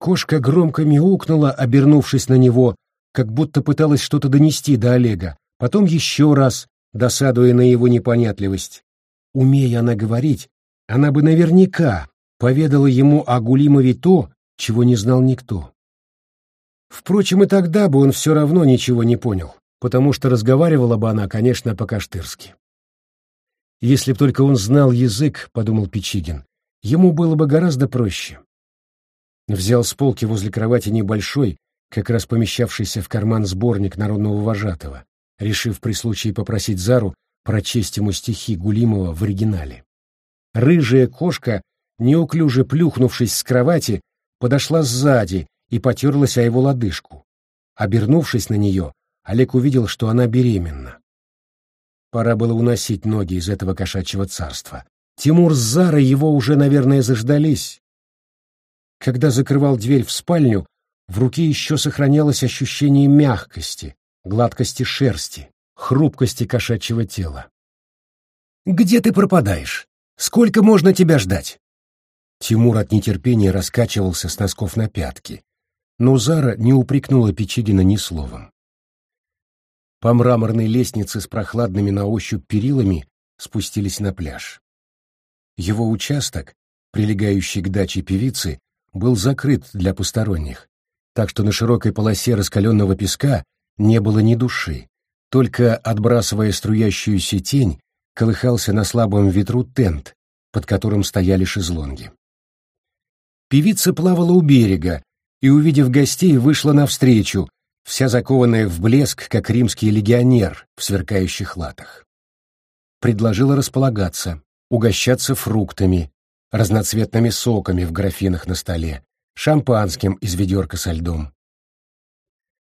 Кошка громко мяукнула, обернувшись на него, как будто пыталась что-то донести до Олега, потом еще раз, досадуя на его непонятливость. Умея она говорить, она бы наверняка поведала ему о Гулимове то, чего не знал никто. Впрочем, и тогда бы он все равно ничего не понял, потому что разговаривала бы она, конечно, по-каштырски. Если б только он знал язык, — подумал Печигин, — ему было бы гораздо проще. Взял с полки возле кровати небольшой, как раз помещавшийся в карман сборник народного вожатого, решив при случае попросить Зару прочесть ему стихи Гулимова в оригинале. Рыжая кошка, неуклюже плюхнувшись с кровати, подошла сзади и потерлась о его лодыжку. Обернувшись на нее, Олег увидел, что она беременна. Пора было уносить ноги из этого кошачьего царства. Тимур с Зарой его уже, наверное, заждались. Когда закрывал дверь в спальню, в руке еще сохранялось ощущение мягкости, гладкости шерсти, хрупкости кошачьего тела. «Где ты пропадаешь? Сколько можно тебя ждать?» Тимур от нетерпения раскачивался с носков на пятки, но Зара не упрекнула Печигина ни словом. По мраморной лестнице с прохладными на ощупь перилами спустились на пляж. Его участок, прилегающий к даче певицы, был закрыт для посторонних, так что на широкой полосе раскаленного песка не было ни души, только, отбрасывая струящуюся тень, колыхался на слабом ветру тент, под которым стояли шезлонги. Певица плавала у берега и, увидев гостей, вышла навстречу, вся закованная в блеск, как римский легионер в сверкающих латах. Предложила располагаться, угощаться фруктами, разноцветными соками в графинах на столе, шампанским из ведерка со льдом.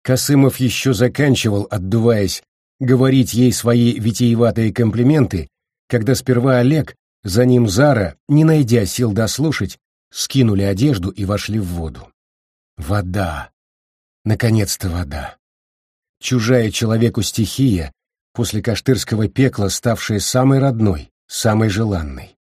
Косымов еще заканчивал, отдуваясь, говорить ей свои витиеватые комплименты, когда сперва Олег, за ним Зара, не найдя сил дослушать, скинули одежду и вошли в воду. Вода! Наконец-то вода. Чужая человеку стихия, после каштырского пекла ставшая самой родной, самой желанной,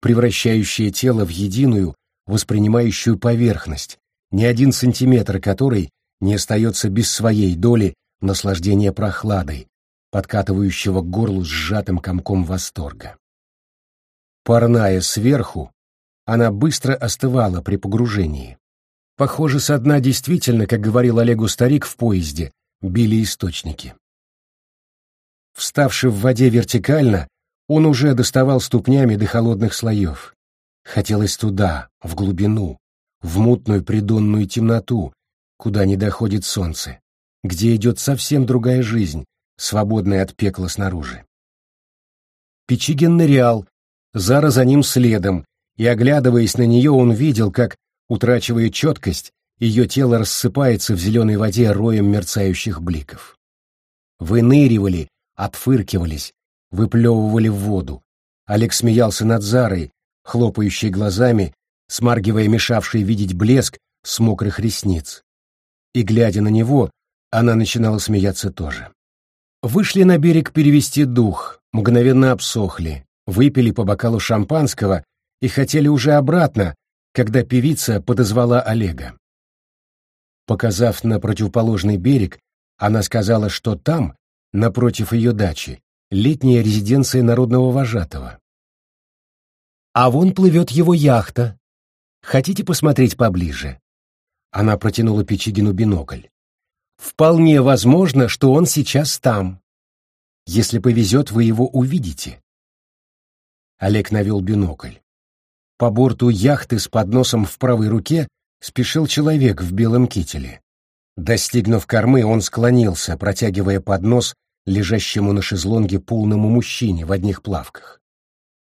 превращающая тело в единую, воспринимающую поверхность, ни один сантиметр которой не остается без своей доли наслаждения прохладой, подкатывающего к горлу сжатым комком восторга. Парная сверху, она быстро остывала при погружении, Похоже, со дна действительно, как говорил Олегу старик в поезде, били источники. Вставший в воде вертикально, он уже доставал ступнями до холодных слоев. Хотелось туда, в глубину, в мутную придонную темноту, куда не доходит солнце, где идет совсем другая жизнь, свободная от пекла снаружи. Печигин нырял, Зара за ним следом, и, оглядываясь на нее, он видел, как Утрачивая четкость, ее тело рассыпается в зеленой воде роем мерцающих бликов. Выныривали, отфыркивались, выплевывали в воду. Олег смеялся над Зарой, хлопающей глазами, смаргивая мешавший видеть блеск с мокрых ресниц. И, глядя на него, она начинала смеяться тоже. Вышли на берег перевести дух, мгновенно обсохли, выпили по бокалу шампанского и хотели уже обратно, когда певица подозвала Олега. Показав на противоположный берег, она сказала, что там, напротив ее дачи, летняя резиденция народного вожатого. «А вон плывет его яхта. Хотите посмотреть поближе?» Она протянула Печигину бинокль. «Вполне возможно, что он сейчас там. Если повезет, вы его увидите». Олег навел бинокль. По борту яхты с подносом в правой руке спешил человек в белом кителе. Достигнув кормы, он склонился, протягивая поднос лежащему на шезлонге полному мужчине в одних плавках.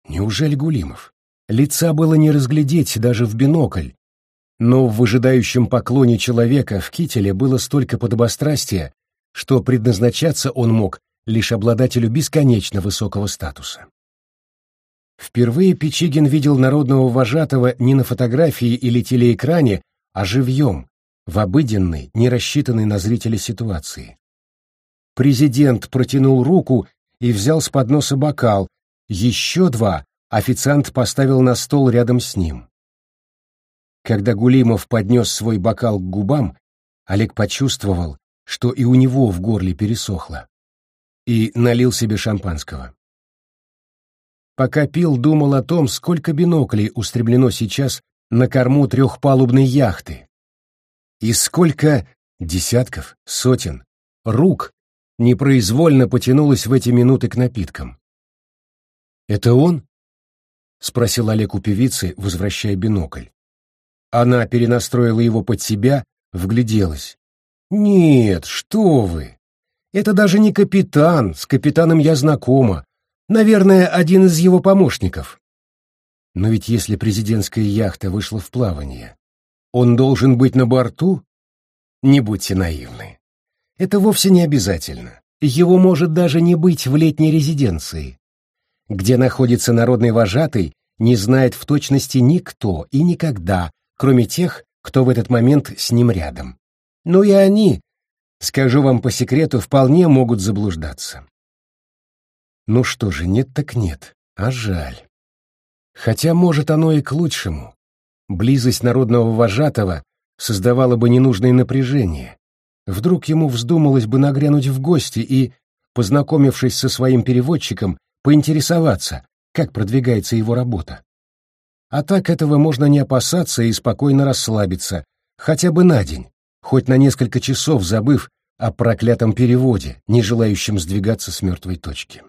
Неужели Гулимов? Лица было не разглядеть даже в бинокль, но в выжидающем поклоне человека в кителе было столько подобострастия, что предназначаться он мог лишь обладателю бесконечно высокого статуса. Впервые Печигин видел народного вожатого не на фотографии или телеэкране, а живьем, в обыденной, не рассчитанной на зрителя ситуации. Президент протянул руку и взял с подноса бокал, еще два официант поставил на стол рядом с ним. Когда Гулимов поднес свой бокал к губам, Олег почувствовал, что и у него в горле пересохло, и налил себе шампанского. Пока пил, думал о том, сколько биноклей устремлено сейчас на корму трехпалубной яхты, и сколько десятков, сотен, рук непроизвольно потянулось в эти минуты к напиткам. «Это он?» — спросил Олег у певицы, возвращая бинокль. Она перенастроила его под себя, вгляделась. «Нет, что вы! Это даже не капитан, с капитаном я знакома. Наверное, один из его помощников». Но ведь если президентская яхта вышла в плавание, он должен быть на борту? Не будьте наивны. Это вовсе не обязательно. Его может даже не быть в летней резиденции. Где находится народный вожатый, не знает в точности никто и никогда, кроме тех, кто в этот момент с ним рядом. Но и они, скажу вам по секрету, вполне могут заблуждаться. Ну что же, нет так нет, а жаль. Хотя, может, оно и к лучшему. Близость народного вожатого создавала бы ненужное напряжение. Вдруг ему вздумалось бы нагрянуть в гости и, познакомившись со своим переводчиком, поинтересоваться, как продвигается его работа. А так этого можно не опасаться и спокойно расслабиться, хотя бы на день, хоть на несколько часов забыв о проклятом переводе, не желающем сдвигаться с мертвой точки.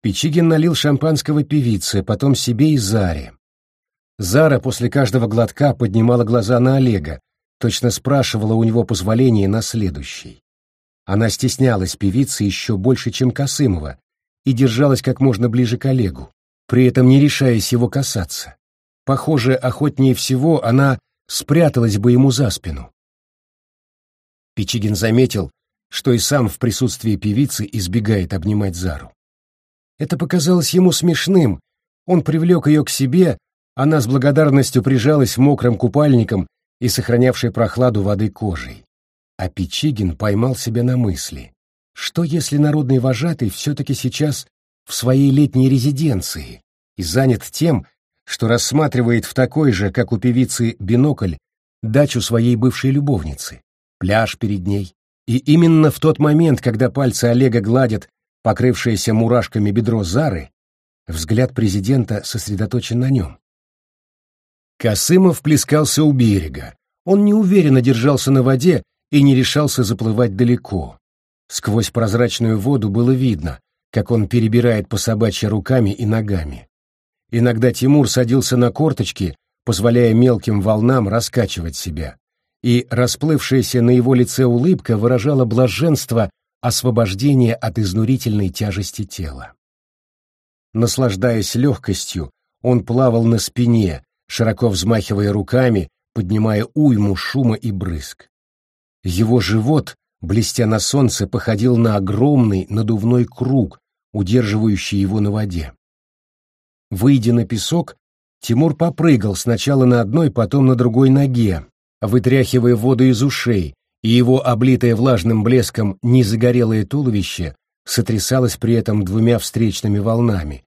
Печигин налил шампанского певице, потом себе и Заре. Зара после каждого глотка поднимала глаза на Олега, точно спрашивала у него позволения на следующий. Она стеснялась певицы еще больше, чем Косымова, и держалась как можно ближе к Олегу, при этом не решаясь его касаться. Похоже, охотнее всего она спряталась бы ему за спину. Пичигин заметил, что и сам в присутствии певицы избегает обнимать Зару. Это показалось ему смешным, он привлек ее к себе, она с благодарностью прижалась мокрым купальником и сохранявшей прохладу воды кожей. А Пичигин поймал себя на мысли, что если народный вожатый все-таки сейчас в своей летней резиденции и занят тем, что рассматривает в такой же, как у певицы, бинокль дачу своей бывшей любовницы, пляж перед ней. И именно в тот момент, когда пальцы Олега гладят покрывшееся мурашками бедро Зары, взгляд президента сосредоточен на нем. Косымов плескался у берега. Он неуверенно держался на воде и не решался заплывать далеко. Сквозь прозрачную воду было видно, как он перебирает по собачьи руками и ногами. Иногда Тимур садился на корточки, позволяя мелким волнам раскачивать себя, и расплывшаяся на его лице улыбка выражала блаженство освобождения от изнурительной тяжести тела. Наслаждаясь легкостью, он плавал на спине, широко взмахивая руками, поднимая уйму шума и брызг. Его живот, блестя на солнце, походил на огромный надувной круг, удерживающий его на воде. Выйдя на песок, Тимур попрыгал сначала на одной, потом на другой ноге, вытряхивая воду из ушей, и его облитое влажным блеском незагорелое туловище сотрясалось при этом двумя встречными волнами.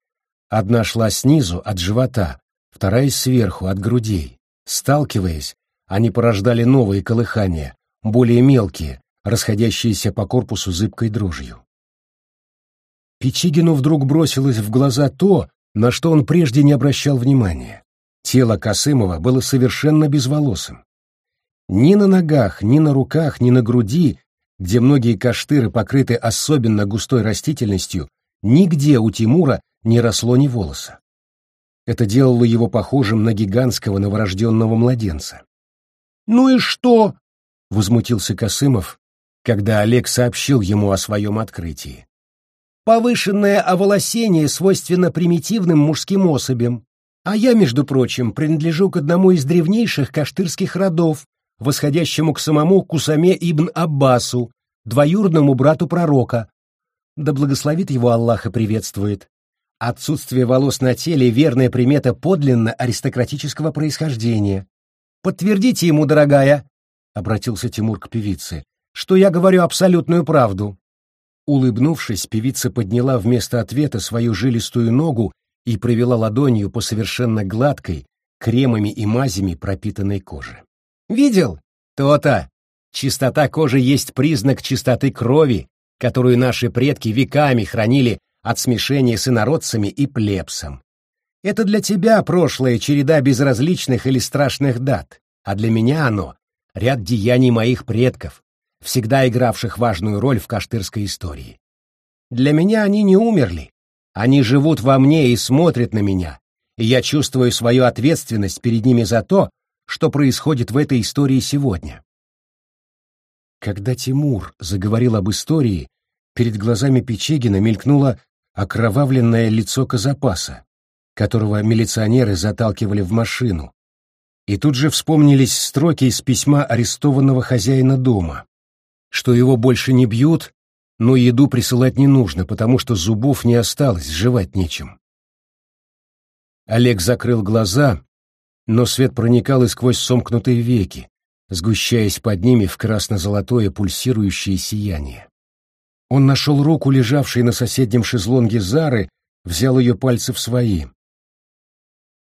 Одна шла снизу, от живота, вторая сверху, от грудей. Сталкиваясь, они порождали новые колыхания, более мелкие, расходящиеся по корпусу зыбкой дрожью. Печигину вдруг бросилось в глаза то, на что он прежде не обращал внимания. Тело Косымова было совершенно безволосым. Ни на ногах, ни на руках, ни на груди, где многие каштыры покрыты особенно густой растительностью, нигде у Тимура не росло ни волоса. Это делало его похожим на гигантского новорожденного младенца. «Ну и что?» — возмутился Косымов, когда Олег сообщил ему о своем открытии. Повышенное оволосение свойственно примитивным мужским особям, а я, между прочим, принадлежу к одному из древнейших каштырских родов, восходящему к самому Кусаме ибн Аббасу, двоюродному брату пророка. Да благословит его Аллах и приветствует. Отсутствие волос на теле — верная примета подлинно аристократического происхождения. «Подтвердите ему, дорогая», — обратился Тимур к певице, — «что я говорю абсолютную правду». Улыбнувшись, певица подняла вместо ответа свою жилистую ногу и провела ладонью по совершенно гладкой, кремами и мазями пропитанной кожи. «Видел? То-то! Чистота кожи есть признак чистоты крови, которую наши предки веками хранили от смешения с инородцами и плебсом. Это для тебя прошлая череда безразличных или страшных дат, а для меня оно — ряд деяний моих предков, всегда игравших важную роль в каштырской истории. Для меня они не умерли, они живут во мне и смотрят на меня, и я чувствую свою ответственность перед ними за то, что происходит в этой истории сегодня. Когда Тимур заговорил об истории, перед глазами Печегина мелькнуло окровавленное лицо Казапаса, которого милиционеры заталкивали в машину. И тут же вспомнились строки из письма арестованного хозяина дома, что его больше не бьют, но еду присылать не нужно, потому что зубов не осталось, жевать нечем. Олег закрыл глаза, но свет проникал и сквозь сомкнутые веки, сгущаясь под ними в красно-золотое пульсирующее сияние. Он нашел руку, лежавшей на соседнем шезлонге Зары, взял ее пальцы в свои.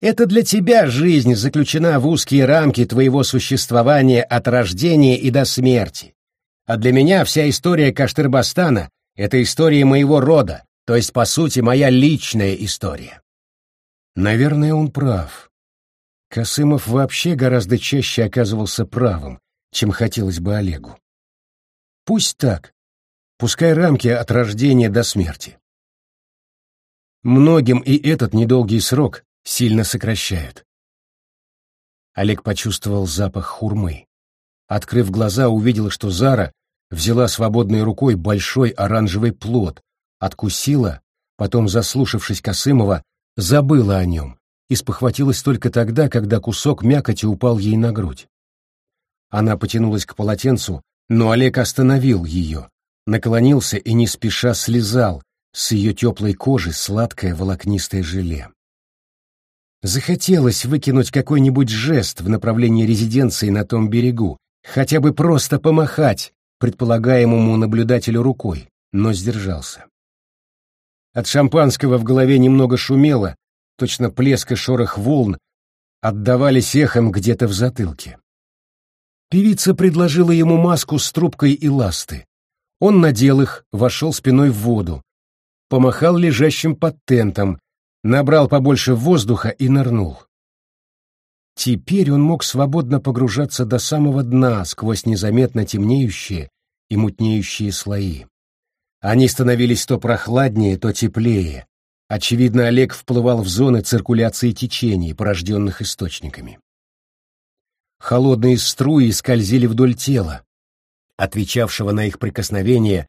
«Это для тебя жизнь заключена в узкие рамки твоего существования от рождения и до смерти. А для меня вся история Каштырбастана — это история моего рода, то есть, по сути, моя личная история». Наверное, он прав. Косымов вообще гораздо чаще оказывался правым, чем хотелось бы Олегу. Пусть так, пускай рамки от рождения до смерти. Многим и этот недолгий срок сильно сокращают. Олег почувствовал запах хурмы. Открыв глаза, увидел, что Зара взяла свободной рукой большой оранжевый плод, откусила, потом, заслушавшись Косымова, забыла о нем и спохватилась только тогда, когда кусок мякоти упал ей на грудь. Она потянулась к полотенцу, но Олег остановил ее, наклонился и не спеша слезал с ее теплой кожи сладкое волокнистое желе. Захотелось выкинуть какой-нибудь жест в направлении резиденции на том берегу, хотя бы просто помахать предполагаемому наблюдателю рукой, но сдержался. От шампанского в голове немного шумело, точно плеск и шорох волн отдавались эхом где-то в затылке. Певица предложила ему маску с трубкой и ласты. Он надел их, вошел спиной в воду, помахал лежащим под тентом, набрал побольше воздуха и нырнул. Теперь он мог свободно погружаться до самого дна сквозь незаметно темнеющие и мутнеющие слои. Они становились то прохладнее, то теплее. Очевидно, Олег вплывал в зоны циркуляции течений, порожденных источниками. Холодные струи скользили вдоль тела, отвечавшего на их прикосновение,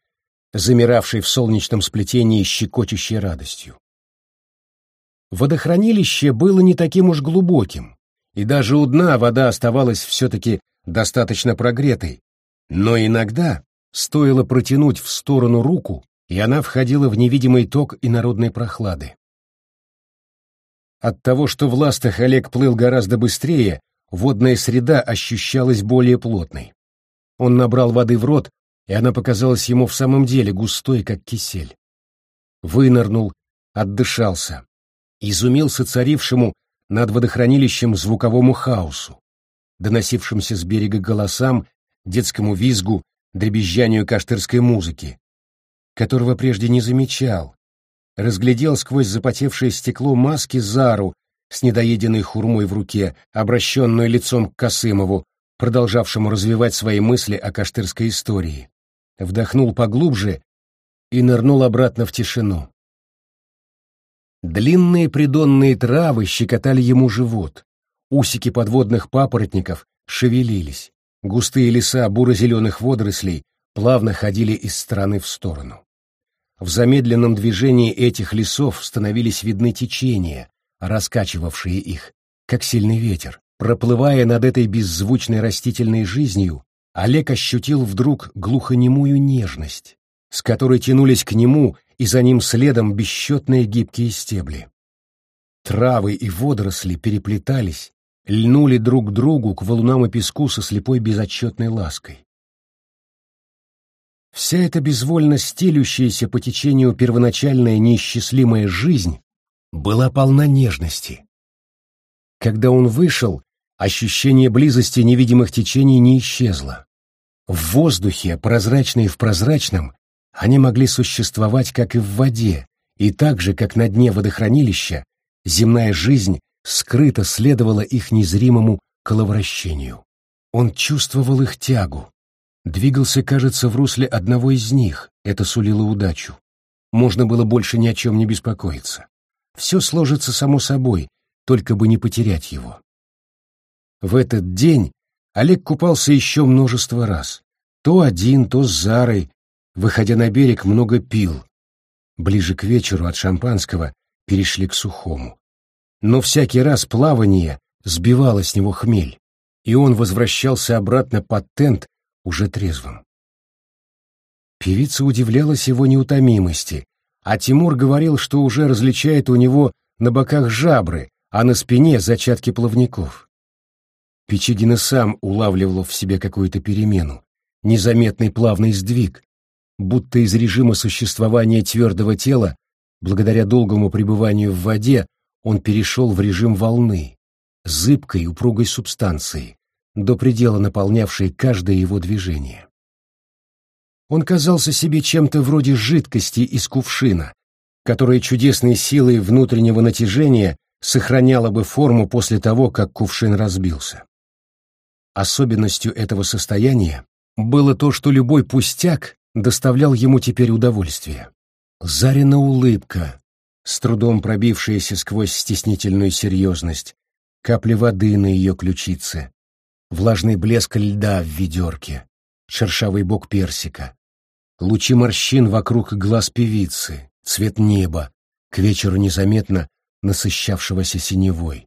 замиравшей в солнечном сплетении щекочущей радостью. Водохранилище было не таким уж глубоким, и даже у дна вода оставалась все-таки достаточно прогретой, но иногда стоило протянуть в сторону руку, и она входила в невидимый ток инородной прохлады. От того, что в ластах Олег плыл гораздо быстрее, водная среда ощущалась более плотной. Он набрал воды в рот, и она показалась ему в самом деле густой, как кисель. Вынырнул, отдышался, изумился царившему над водохранилищем звуковому хаосу, доносившимся с берега голосам, детскому визгу, дребезжанию каштырской музыки, которого прежде не замечал, разглядел сквозь запотевшее стекло маски Зару с недоеденной хурмой в руке, обращенную лицом к Косымову, продолжавшему развивать свои мысли о каштырской истории. Вдохнул поглубже и нырнул обратно в тишину. Длинные придонные травы щекотали ему живот, усики подводных папоротников шевелились, густые леса буро-зеленых водорослей плавно ходили из стороны в сторону. В замедленном движении этих лесов становились видны течения, раскачивавшие их, как сильный ветер. Проплывая над этой беззвучной растительной жизнью, Олег ощутил вдруг глухонемую нежность, с которой тянулись к нему и за ним следом бесчетные гибкие стебли. Травы и водоросли переплетались, льнули друг к другу к валунам и песку со слепой безотчетной лаской. Вся эта безвольно стелющаяся по течению первоначальная неисчислимая жизнь была полна нежности. Когда он вышел, ощущение близости невидимых течений не исчезло. В воздухе, прозрачные в прозрачном, они могли существовать как и в воде, и так же, как на дне водохранилища, земная жизнь скрыто следовала их незримому коловращению. Он чувствовал их тягу. Двигался, кажется, в русле одного из них, это сулило удачу. Можно было больше ни о чем не беспокоиться. Все сложится само собой, только бы не потерять его. В этот день Олег купался еще множество раз. То один, то с Зарой, выходя на берег, много пил. Ближе к вечеру от шампанского перешли к сухому. Но всякий раз плавание сбивало с него хмель, и он возвращался обратно под тент уже трезвым. Певица удивлялась его неутомимости, а Тимур говорил, что уже различает у него на боках жабры, а на спине зачатки плавников. Печигин сам улавливал в себе какую-то перемену, незаметный плавный сдвиг, будто из режима существования твердого тела, благодаря долгому пребыванию в воде, он перешел в режим волны, зыбкой упругой субстанции, до предела наполнявшей каждое его движение. Он казался себе чем-то вроде жидкости из кувшина, которая чудесной силой внутреннего натяжения сохраняла бы форму после того, как кувшин разбился. Особенностью этого состояния было то, что любой пустяк доставлял ему теперь удовольствие. Зарина улыбка, с трудом пробившаяся сквозь стеснительную серьезность, капли воды на ее ключице, влажный блеск льда в ведерке, шершавый бок персика, лучи морщин вокруг глаз певицы, цвет неба, к вечеру незаметно насыщавшегося синевой.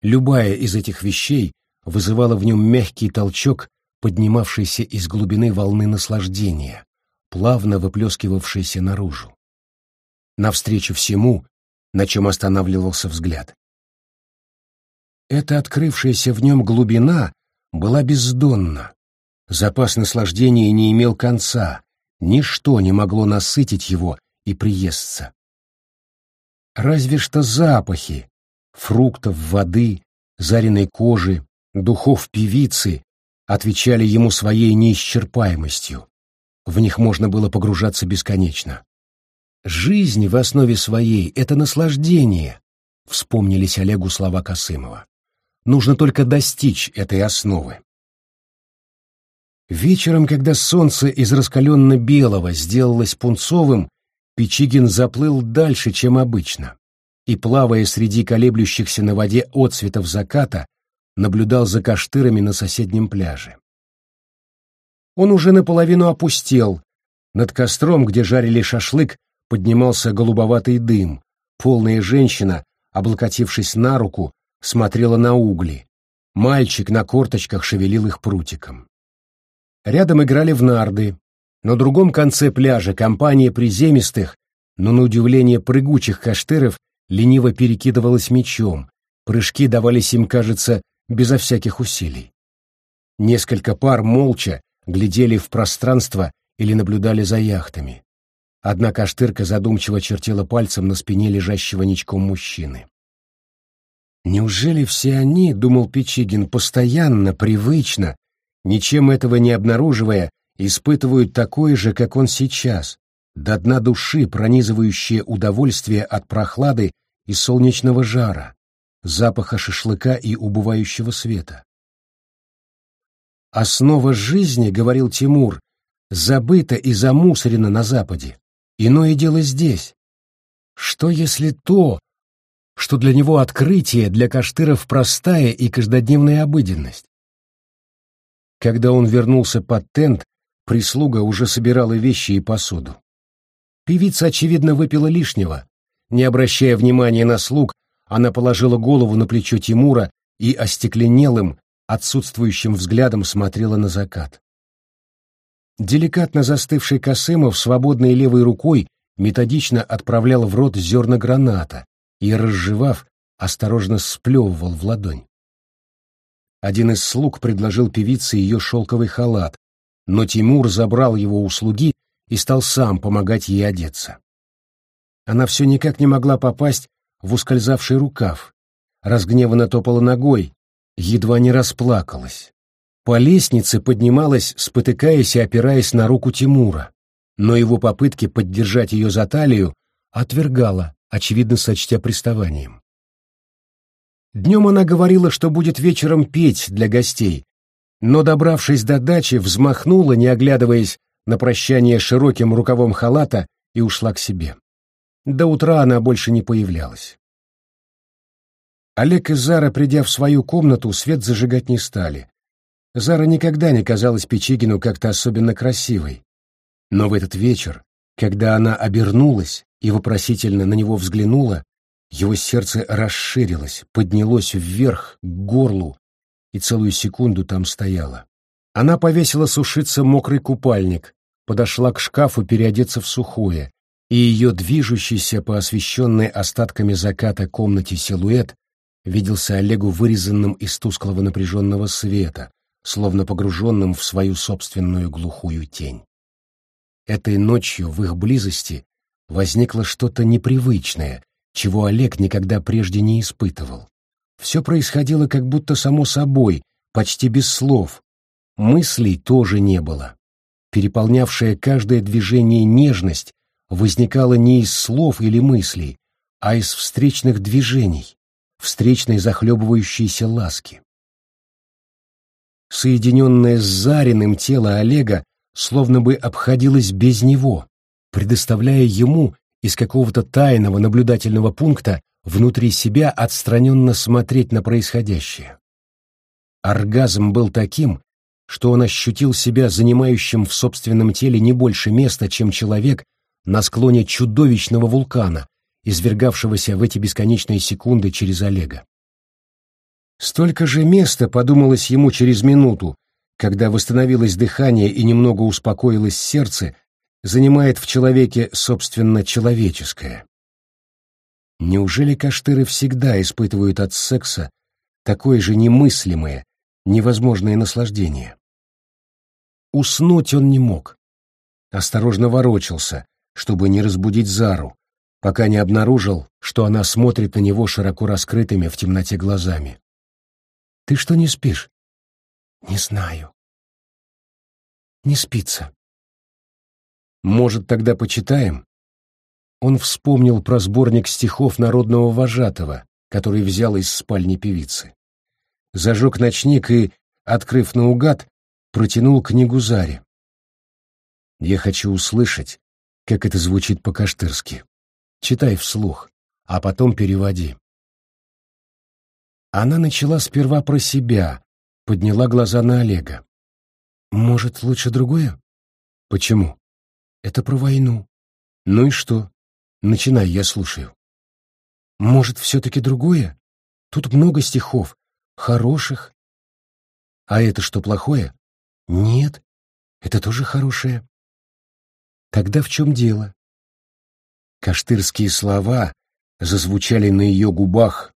Любая из этих вещей вызывала в нем мягкий толчок, поднимавшийся из глубины волны наслаждения, плавно выплескивавшийся наружу. Навстречу всему, на чем останавливался взгляд. Эта открывшаяся в нем глубина была бездонна. Запас наслаждения не имел конца, ничто не могло насытить его и приесться. Разве что запахи фруктов, воды, заренной кожи, духов певицы отвечали ему своей неисчерпаемостью. В них можно было погружаться бесконечно. Жизнь в основе своей — это наслаждение, вспомнились Олегу слова Косымова. Нужно только достичь этой основы. Вечером, когда солнце из раскаленно-белого сделалось пунцовым, Печигин заплыл дальше, чем обычно, и, плавая среди колеблющихся на воде отцветов заката, наблюдал за каштырами на соседнем пляже. Он уже наполовину опустел. Над костром, где жарили шашлык, поднимался голубоватый дым. Полная женщина, облокотившись на руку, смотрела на угли. Мальчик на корточках шевелил их прутиком. Рядом играли в нарды. На другом конце пляжа компания приземистых, но на удивление прыгучих каштыров лениво перекидывалась мечом. Прыжки давались им, кажется, безо всяких усилий. Несколько пар молча глядели в пространство или наблюдали за яхтами. Одна каштырка задумчиво чертила пальцем на спине лежащего ничком мужчины. Неужели все они, думал Печигин, постоянно, привычно, ничем этого не обнаруживая, испытывают такое же, как он сейчас, до дна души пронизывающее удовольствие от прохлады и солнечного жара, запаха шашлыка и убывающего света. Основа жизни, говорил Тимур, забыта и замусорена на Западе. Иное дело здесь. Что если то, что для него открытие, для Каштыров простая и каждодневная обыденность? Когда он вернулся под тент, прислуга уже собирала вещи и посуду. Певица, очевидно, выпила лишнего. Не обращая внимания на слуг, она положила голову на плечо Тимура и остекленелым, отсутствующим взглядом смотрела на закат. Деликатно застывший Косымов свободной левой рукой методично отправлял в рот зерна граната и, разжевав, осторожно сплевывал в ладонь. Один из слуг предложил певице ее шелковый халат, но Тимур забрал его у слуги и стал сам помогать ей одеться. Она все никак не могла попасть в ускользавший рукав. разгневанно топала ногой, едва не расплакалась. По лестнице поднималась, спотыкаясь и опираясь на руку Тимура, но его попытки поддержать ее за талию отвергала, очевидно сочтя приставанием. Днем она говорила, что будет вечером петь для гостей, но, добравшись до дачи, взмахнула, не оглядываясь на прощание широким рукавом халата, и ушла к себе. До утра она больше не появлялась. Олег и Зара, придя в свою комнату, свет зажигать не стали. Зара никогда не казалась Печигину как-то особенно красивой. Но в этот вечер, когда она обернулась и вопросительно на него взглянула, его сердце расширилось, поднялось вверх, к горлу, и целую секунду там стояла. Она повесила сушиться мокрый купальник, подошла к шкафу переодеться в сухое, и ее движущийся по освещенной остатками заката комнате силуэт виделся Олегу вырезанным из тусклого напряженного света, словно погруженным в свою собственную глухую тень. Этой ночью в их близости возникло что-то непривычное, чего Олег никогда прежде не испытывал. Все происходило как будто само собой, почти без слов. Мыслей тоже не было. Переполнявшая каждое движение нежность возникала не из слов или мыслей, а из встречных движений, встречной захлебывающейся ласки. Соединенное с Зариным тело Олега словно бы обходилось без него, предоставляя ему из какого-то тайного наблюдательного пункта внутри себя отстраненно смотреть на происходящее. Оргазм был таким, что он ощутил себя занимающим в собственном теле не больше места, чем человек на склоне чудовищного вулкана, извергавшегося в эти бесконечные секунды через Олега. Столько же места подумалось ему через минуту, когда восстановилось дыхание и немного успокоилось сердце, занимает в человеке, собственно, человеческое. Неужели каштыры всегда испытывают от секса такое же немыслимое, невозможное наслаждение? Уснуть он не мог. Осторожно ворочался, чтобы не разбудить Зару, пока не обнаружил, что она смотрит на него широко раскрытыми в темноте глазами. «Ты что не спишь?» «Не знаю». «Не спится». «Может, тогда почитаем?» Он вспомнил про сборник стихов народного вожатого, который взял из спальни певицы. Зажег ночник и, открыв наугад, протянул книгу Заре. «Я хочу услышать, как это звучит по-каштырски. Читай вслух, а потом переводи. Она начала сперва про себя, подняла глаза на Олега. «Может, лучше другое?» «Почему?» «Это про войну». «Ну и что? Начинай, я слушаю». «Может, все-таки другое? Тут много стихов, хороших». «А это что, плохое?» «Нет, это тоже хорошее». Тогда в чем дело? Каштырские слова зазвучали на ее губах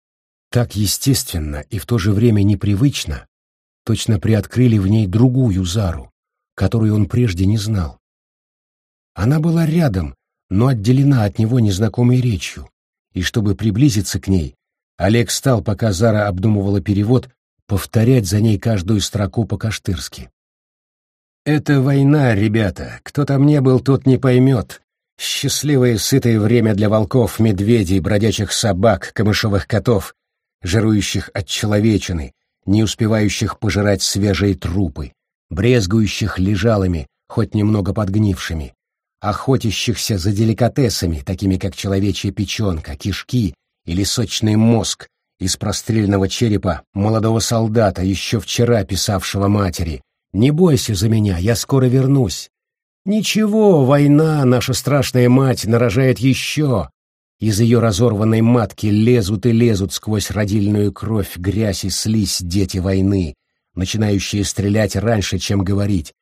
так естественно и в то же время непривычно, точно приоткрыли в ней другую Зару, которую он прежде не знал. Она была рядом, но отделена от него незнакомой речью, и чтобы приблизиться к ней, Олег стал, пока Зара обдумывала перевод, повторять за ней каждую строку по-каштырски. Это война, ребята. Кто там не был, тот не поймет. Счастливое сытое время для волков, медведей, бродячих собак, камышовых котов, жирующих от человечины, не успевающих пожирать свежие трупы, брезгующих лежалыми, хоть немного подгнившими, охотящихся за деликатесами, такими как человечья печенка, кишки или сочный мозг из прострельного черепа молодого солдата, еще вчера писавшего матери — не бойся за меня, я скоро вернусь. Ничего, война, наша страшная мать, нарожает еще. Из ее разорванной матки лезут и лезут сквозь родильную кровь, грязь и слизь дети войны, начинающие стрелять раньше, чем говорить.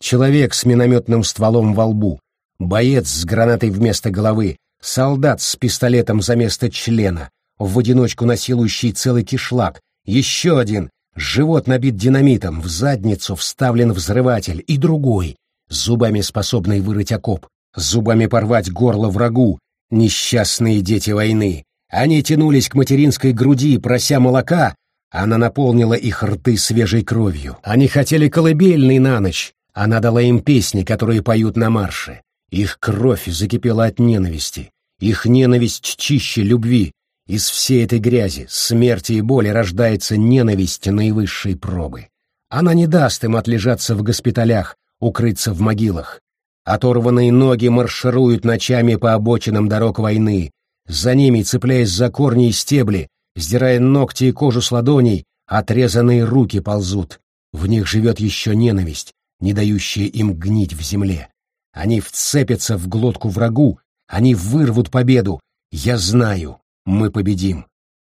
Человек с минометным стволом во лбу, боец с гранатой вместо головы, солдат с пистолетом за место члена, в одиночку насилующий целый кишлак, еще один, Живот набит динамитом, в задницу вставлен взрыватель, и другой, зубами способный вырыть окоп, зубами порвать горло врагу, несчастные дети войны. Они тянулись к материнской груди, прося молока, она наполнила их рты свежей кровью. Они хотели колыбельный на ночь, она дала им песни, которые поют на марше. Их кровь закипела от ненависти. Их ненависть чище любви. Из всей этой грязи, смерти и боли рождается ненависть наивысшей пробы. Она не даст им отлежаться в госпиталях, укрыться в могилах. Оторванные ноги маршируют ночами по обочинам дорог войны. За ними, цепляясь за корни и стебли, сдирая ногти и кожу с ладоней, отрезанные руки ползут. В них живет еще ненависть, не дающая им гнить в земле. Они вцепятся в глотку врагу, они вырвут победу. Я знаю, мы победим.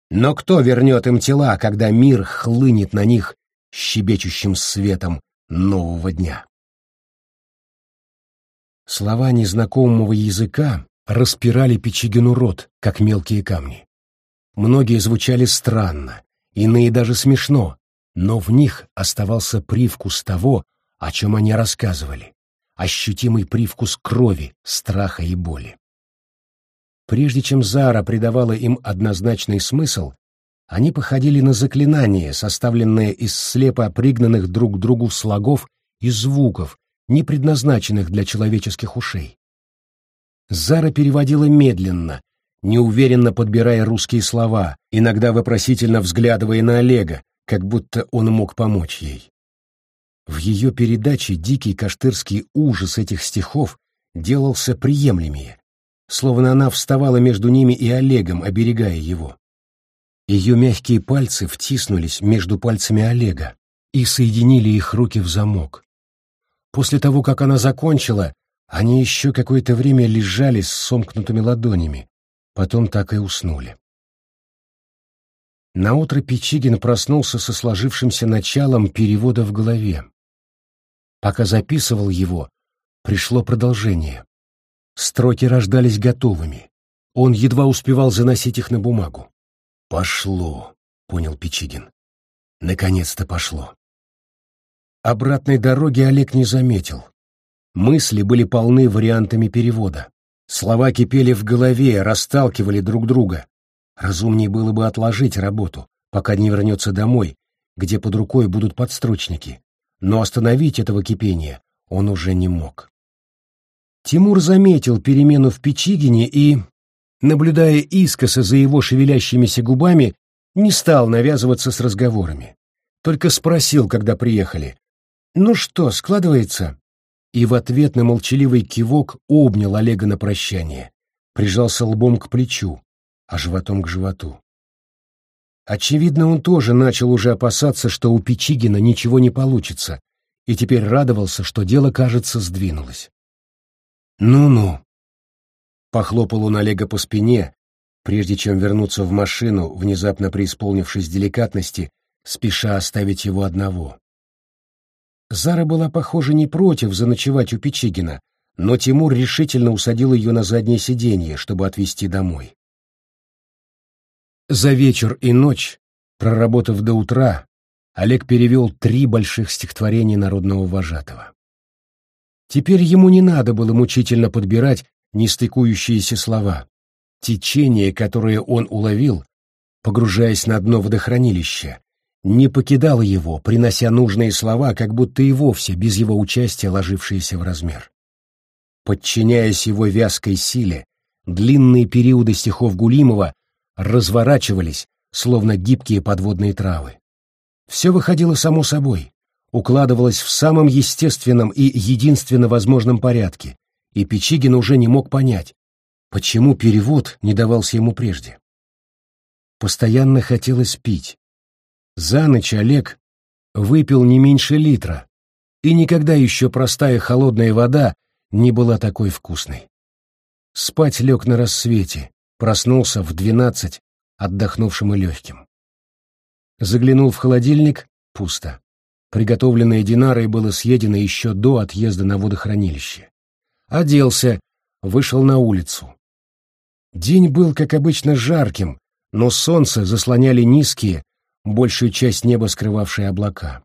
Но кто вернет им тела, когда мир хлынет на них щебечущим светом нового дня? Слова незнакомого языка распирали Печигину рот, как мелкие камни. Многие звучали странно, иные даже смешно, но в них оставался привкус того, о чем они рассказывали, ощутимый привкус крови, страха и боли. Прежде чем Зара придавала им однозначный смысл, они походили на заклинания, составленные из слепо пригнанных друг к другу слогов и звуков, не предназначенных для человеческих ушей. Зара переводила медленно, неуверенно подбирая русские слова, иногда вопросительно взглядывая на Олега, как будто он мог помочь ей. В ее передаче дикий каштырский ужас этих стихов делался приемлемее, словно она вставала между ними и Олегом, оберегая его. Ее мягкие пальцы втиснулись между пальцами Олега и соединили их руки в замок. После того, как она закончила, они еще какое-то время лежали с сомкнутыми ладонями, потом так и уснули. Наутро Печигин проснулся со сложившимся началом перевода в голове. Пока записывал его, пришло продолжение. Строки рождались готовыми. Он едва успевал заносить их на бумагу. «Пошло», — понял Печигин. «Наконец-то пошло». Обратной дороги Олег не заметил. Мысли были полны вариантами перевода. Слова кипели в голове, расталкивали друг друга. Разумнее было бы отложить работу, пока не вернется домой, где под рукой будут подстрочники. Но остановить этого кипения он уже не мог. Тимур заметил перемену в Печигине и, наблюдая искоса за его шевелящимися губами, не стал навязываться с разговорами. Только спросил, когда приехали. «Ну что, складывается?» и в ответ на молчаливый кивок обнял Олега на прощание, прижался лбом к плечу, а животом к животу. Очевидно, он тоже начал уже опасаться, что у Печигина ничего не получится, и теперь радовался, что дело, кажется, сдвинулось. «Ну-ну», — похлопал он Олега по спине, прежде чем вернуться в машину, внезапно преисполнившись деликатности, спеша оставить его одного. Зара была, похоже, не против заночевать у Печигина, но Тимур решительно усадил ее на заднее сиденье, чтобы отвезти домой. За вечер и ночь, проработав до утра, Олег перевел три больших стихотворения народного вожатого. Теперь ему не надо было мучительно подбирать нестыкующиеся слова. Течение, которое он уловил, погружаясь на дно водохранилища, не покидал его, принося нужные слова, как будто и вовсе без его участия ложившиеся в размер. Подчиняясь его вязкой силе, длинные периоды стихов Гулимова разворачивались, словно гибкие подводные травы. Все выходило само собой, укладывалось в самом естественном и единственно возможном порядке, и Печигин уже не мог понять, почему перевод не давался ему прежде. Постоянно хотелось пить, за ночь Олег выпил не меньше литра, и никогда еще простая холодная вода не была такой вкусной. Спать лег на рассвете, проснулся в двенадцать, отдохнувшим и легким. Заглянул в холодильник — пусто. Приготовленное Динарой было съедено еще до отъезда на водохранилище. Оделся, вышел на улицу. День был, как обычно, жарким, но солнце заслоняли низкие, большую часть неба скрывавшие облака.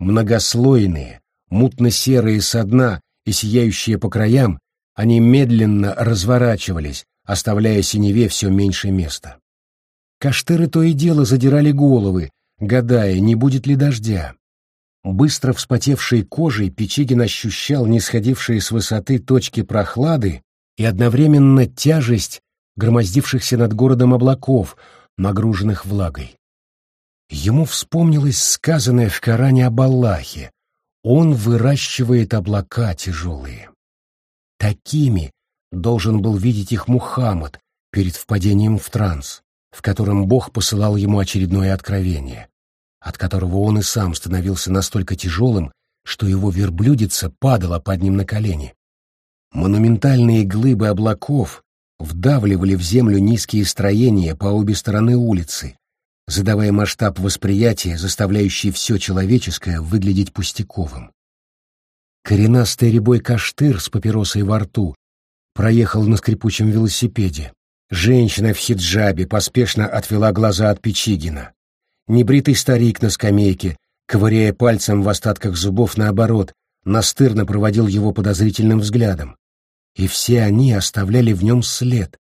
Многослойные, мутно-серые со дна и сияющие по краям, они медленно разворачивались, оставляя синеве все меньше места. Каштыры то и дело задирали головы, гадая, не будет ли дождя. Быстро вспотевшей кожей Печигин ощущал нисходившие с высоты точки прохлады и одновременно тяжесть громоздившихся над городом облаков, нагруженных влагой. Ему вспомнилось сказанное в Коране об Аллахе. Он выращивает облака тяжелые. Такими должен был видеть их Мухаммад перед впадением в транс, в котором Бог посылал ему очередное откровение, от которого он и сам становился настолько тяжелым, что его верблюдица падала под ним на колени. Монументальные глыбы облаков вдавливали в землю низкие строения по обе стороны улицы, задавая масштаб восприятия, заставляющий все человеческое выглядеть пустяковым. Коренастый рябой каштыр с папиросой во рту проехал на скрипучем велосипеде. Женщина в хиджабе поспешно отвела глаза от Печигина. Небритый старик на скамейке, ковыряя пальцем в остатках зубов наоборот, настырно проводил его подозрительным взглядом. И все они оставляли в нем след,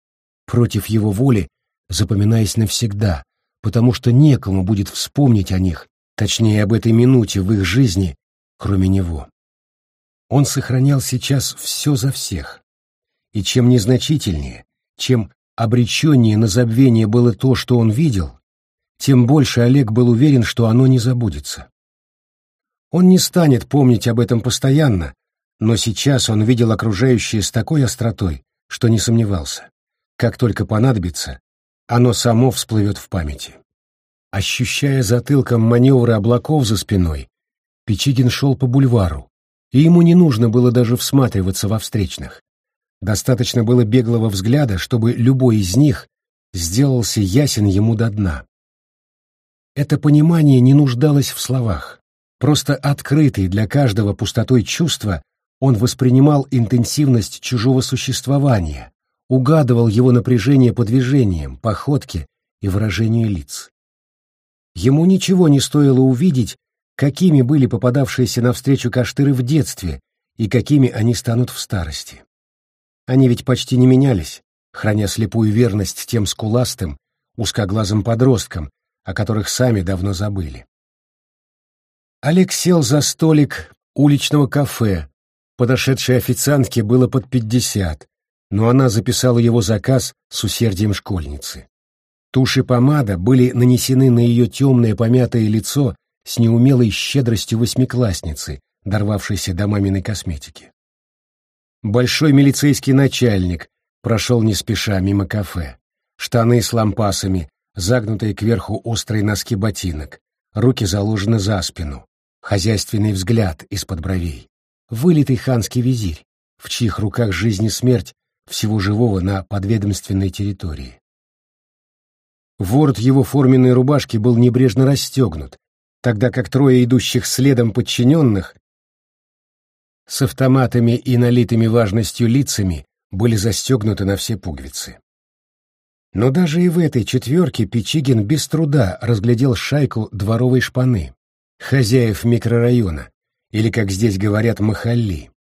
против его воли, запоминаясь навсегда, потому что некому будет вспомнить о них, точнее об этой минуте в их жизни, кроме него. Он сохранял сейчас все за всех. И чем незначительнее, чем обреченнее на забвение было то, что он видел, тем больше Олег был уверен, что оно не забудется. Он не станет помнить об этом постоянно, но сейчас он видел окружающее с такой остротой, что не сомневался. Как только понадобится, оно само всплывет в памяти. Ощущая затылком маневры облаков за спиной, Печигин шел по бульвару, и ему не нужно было даже всматриваться во встречных. Достаточно было беглого взгляда, чтобы любой из них сделался ясен ему до дна. Это понимание не нуждалось в словах. Просто открытый для каждого пустотой чувства он воспринимал интенсивность чужого существования, угадывал его напряжение по движениям, походке и выражению лиц. Ему ничего не стоило увидеть, какими были попадавшиеся навстречу каштыры в детстве и какими они станут в старости. Они ведь почти не менялись, храня слепую верность тем скуластым, узкоглазым подросткам, о которых сами давно забыли. Олег сел за столик уличного кафе, подошедшей официантке было под пятьдесят, но она записала его заказ с усердием школьницы. Тушь и помада были нанесены на ее темное помятое лицо с неумелой щедростью восьмиклассницы, дорвавшейся до маминой косметики. Большой милицейский начальник прошел не спеша мимо кафе. Штаны с лампасами, загнутые кверху острые носки ботинок, руки заложены за спину, хозяйственный взгляд из-под бровей. Вылитый ханский визирь, в чьих руках жизнь и смерть всего живого на подведомственной территории. Ворот его форменной рубашки был небрежно расстегнут, тогда как трое идущих следом подчиненных с автоматами и налитыми важностью лицами были застегнуты на все пуговицы. Но даже и в этой четверке Печигин без труда разглядел шайку дворовой шпаны, хозяев микрорайона, или, как здесь говорят, махалли.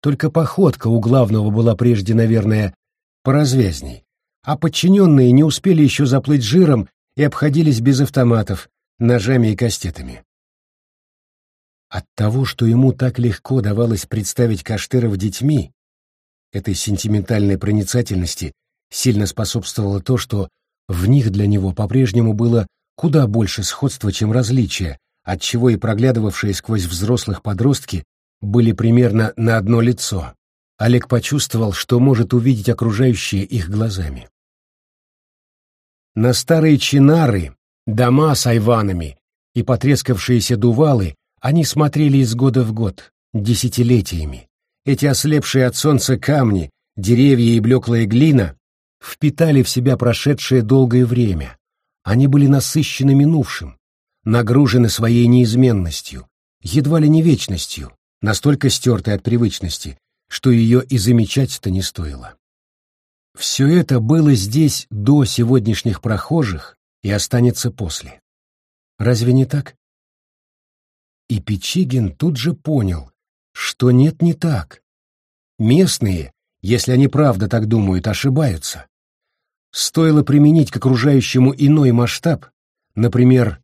Только походка у главного была прежде, наверное, поразвязней, а подчиненные не успели еще заплыть жиром и обходились без автоматов, ножами и кастетами. От того, что ему так легко давалось представить Каштыров детьми, этой сентиментальной проницательности сильно способствовало то, что в них для него по-прежнему было куда больше сходства, чем различия, отчего и проглядывавшие сквозь взрослых подростки были примерно на одно лицо. Олег почувствовал, что может увидеть окружающие их глазами. На старые чинары, дома с айванами и потрескавшиеся дувалы они смотрели из года в год, десятилетиями. Эти ослепшие от солнца камни, деревья и блеклая глина впитали в себя прошедшее долгое время. Они были насыщены минувшим, нагружены своей неизменностью, едва ли не вечностью, настолько стертой от привычности, что ее и замечать-то не стоило. Все это было здесь до сегодняшних прохожих и останется после. Разве не так? И Печигин тут же понял, что нет не так. Местные если они правда так думают, ошибаются. Стоило применить к окружающему иной масштаб, например,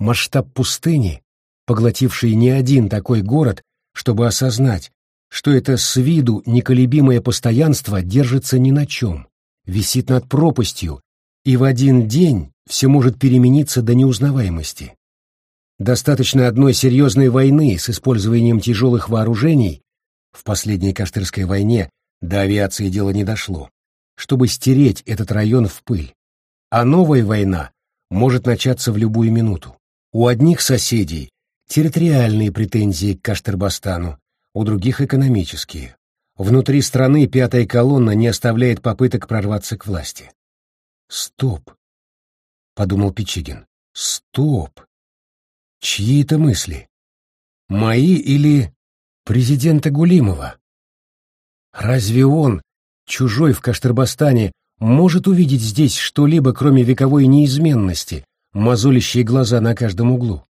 масштаб пустыни, поглотивший не один такой город, чтобы осознать, что это с виду неколебимое постоянство держится ни на чем, висит над пропастью, и в один день все может перемениться до неузнаваемости. Достаточно одной серьезной войны с использованием тяжелых вооружений, в последней Каштырской войне до авиации дело не дошло, чтобы стереть этот район в пыль. А новая война может начаться в любую минуту. У одних соседей территориальные претензии к Каштырбастану, у других экономические. Внутри страны пятая колонна не оставляет попыток прорваться к власти. «Стоп!» — подумал Печигин. «Стоп! Чьи это мысли? Мои или президента Гулимова? Разве он, чужой в Каштырбастане, может увидеть здесь что-либо, кроме вековой неизменности, мозолящие глаза на каждом углу?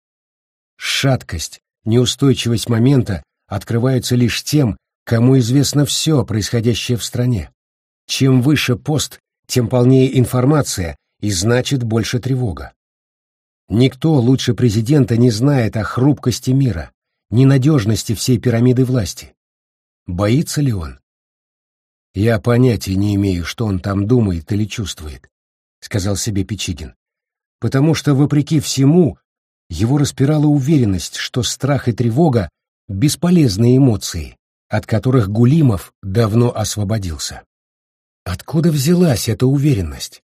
Шаткость, неустойчивость момента открываются лишь тем, кому известно все происходящее в стране. Чем выше пост, тем полнее информация, и значит больше тревога. Никто лучше президента не знает о хрупкости мира, ненадежности всей пирамиды власти. Боится ли он? Я понятия не имею, что он там думает или чувствует, сказал себе Печигин, потому что, вопреки всему, его распирала уверенность, что страх и тревога — бесполезные эмоции, от которых Гулимов давно освободился. Откуда взялась эта уверенность?